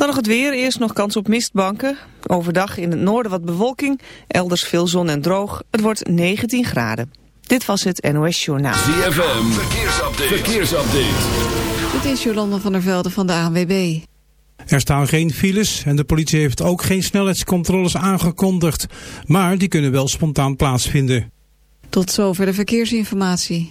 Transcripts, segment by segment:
Dan nog het weer. Eerst nog kans op mistbanken. Overdag in het noorden wat bewolking. Elders veel zon en droog. Het wordt 19 graden. Dit was het NOS Journaal. ZFM. Verkeersupdate. Verkeersupdate. Dit is Jolanda van der Velde van de ANWB. Er staan geen files en de politie heeft ook geen snelheidscontroles aangekondigd. Maar die kunnen wel spontaan plaatsvinden. Tot zover de verkeersinformatie.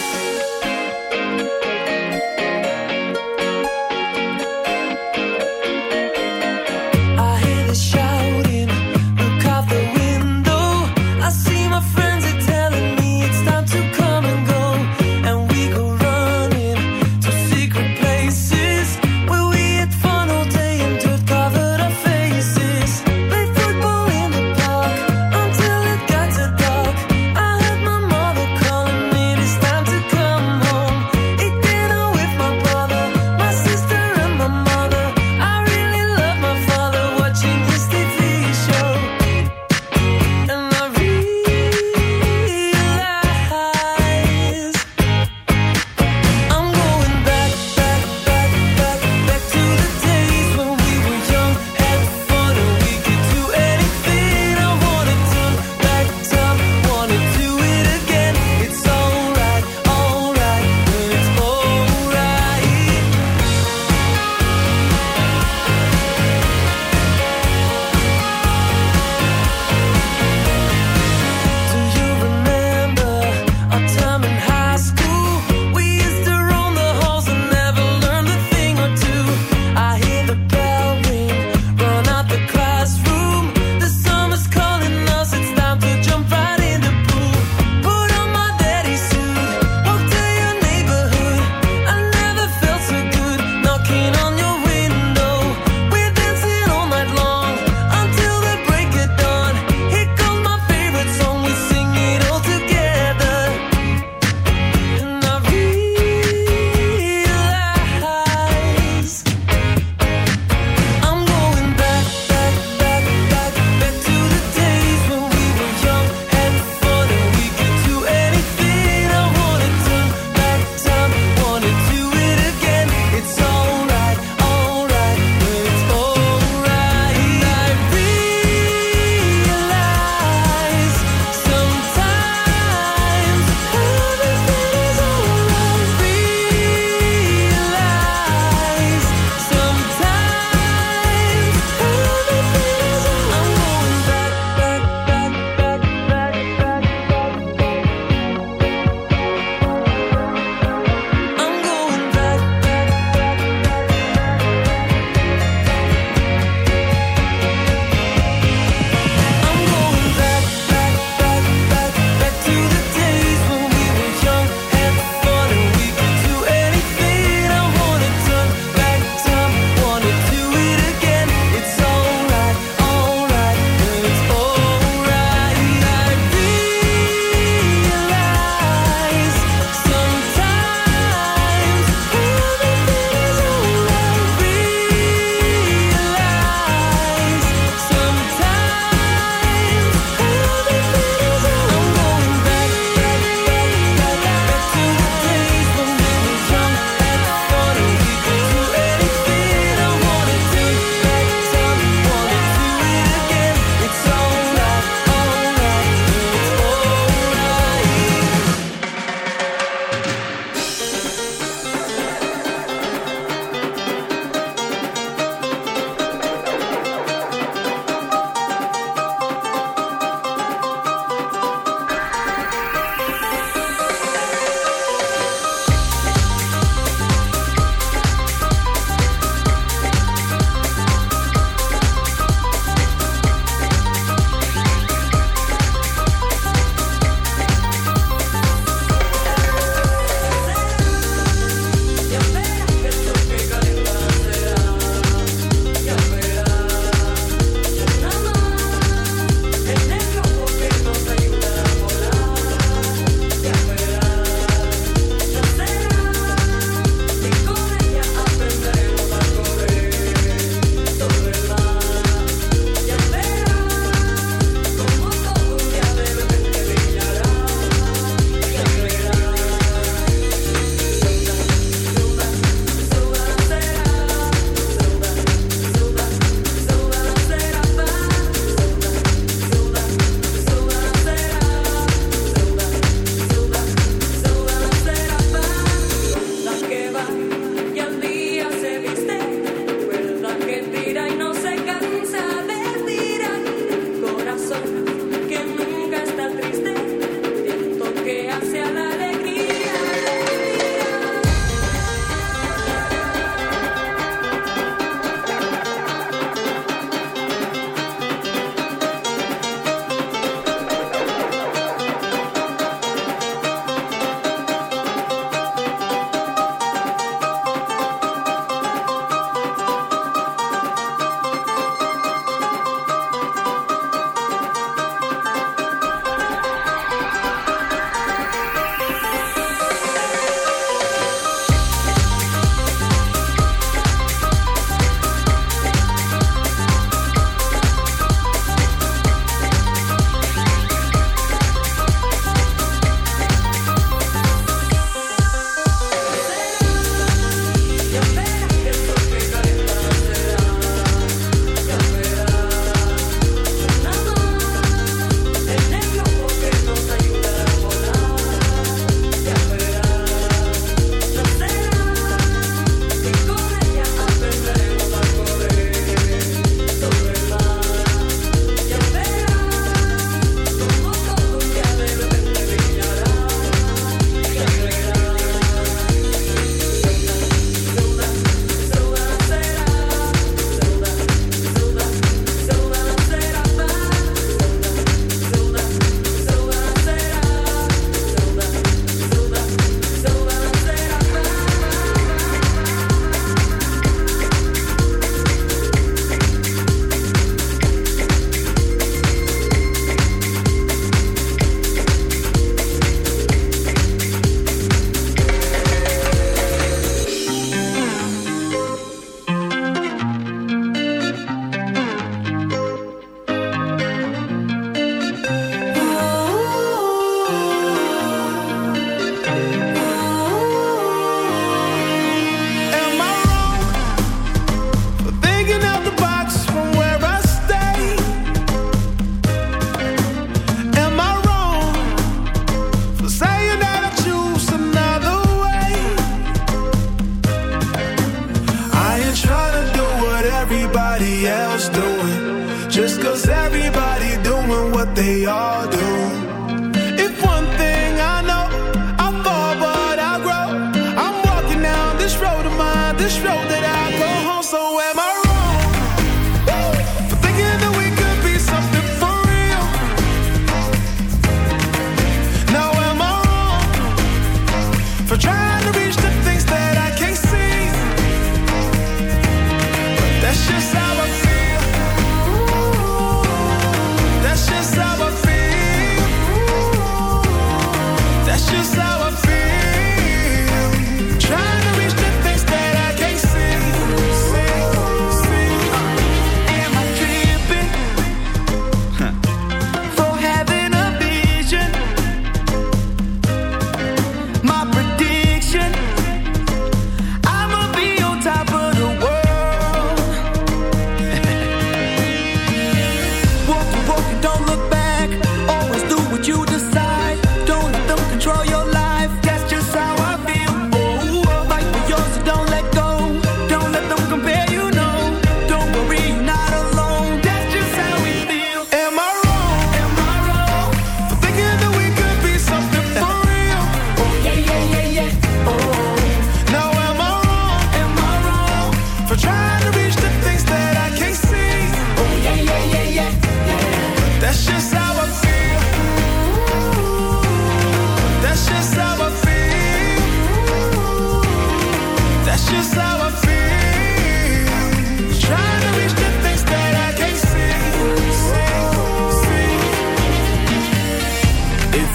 they are.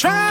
try.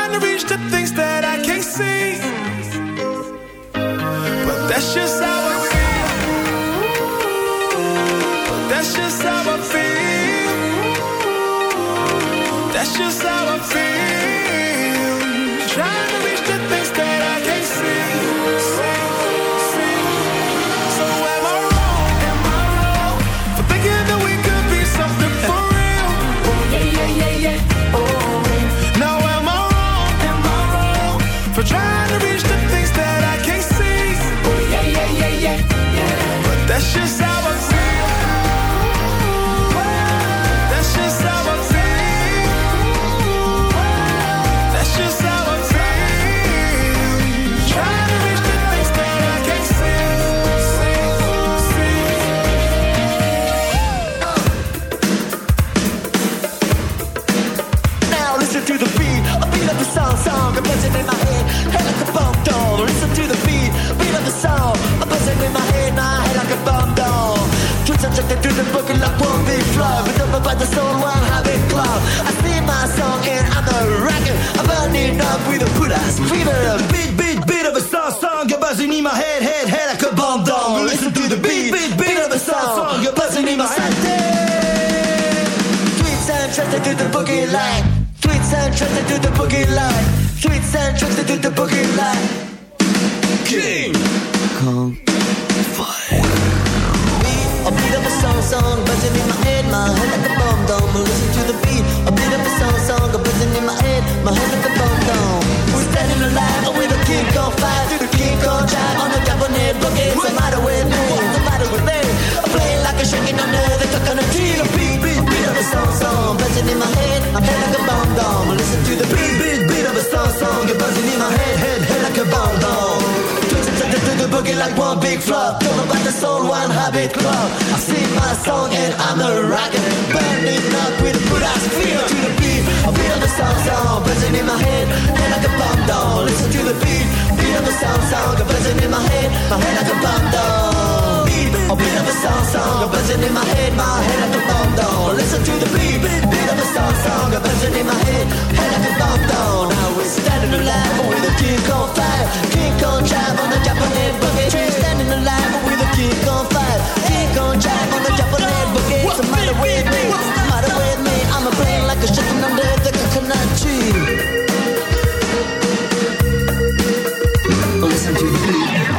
Subjected to the book like one big flow, but up by the soul, one habit club. I sing my song and I'm a rocker, I'm burning up with a put ass fever. Beat, beat, beat of a song, song, you're buzzing in my head, head, head like a bomb doll. Listen to the beat, beat, beat of a song, song, you're buzzing in my head. Tweets and trusted to the boogie line. Tweets and trusted to the boogie line. Tweets and trusted to the boogie line. King Kong Alive with a king on fire, through the king on drive on the cabinet boogie. What's the matter with me? What's the matter with me? I'm playing like a shaking under the coconut tree. Beat, beat, beat of a song, song, buzzing in my head, my head like a bomb dome. Listen to the beat, beat, beat of a song, song, you're buzzing in my head, head, head like a bomb dome. To the boogie like one big flop. Don't about the soul, one habit club. I sing my song and I'm a rocker. Burning up with a good ass feel to the beat. I feel the sound sound buzzing in my head, head like a bomb down. Listen to the beat, beat of the sound sound, got buzzing in my head, my head like a bomb down. Beat, a beat of the sound sound, got buzzing in my head, my head like a bomb down. Listen to the beat, beat of the sound sound, got buzzing in my head, head like a bomb down. Now we're standing alive with a kick on fire, kick on drive on the Japanese boogie. We're standing alive with a kick on fire, kick on drive on the Japanese boogie. What's the matter with me? I'm a plane like a chicken under the coconut tree. Listen to the beat.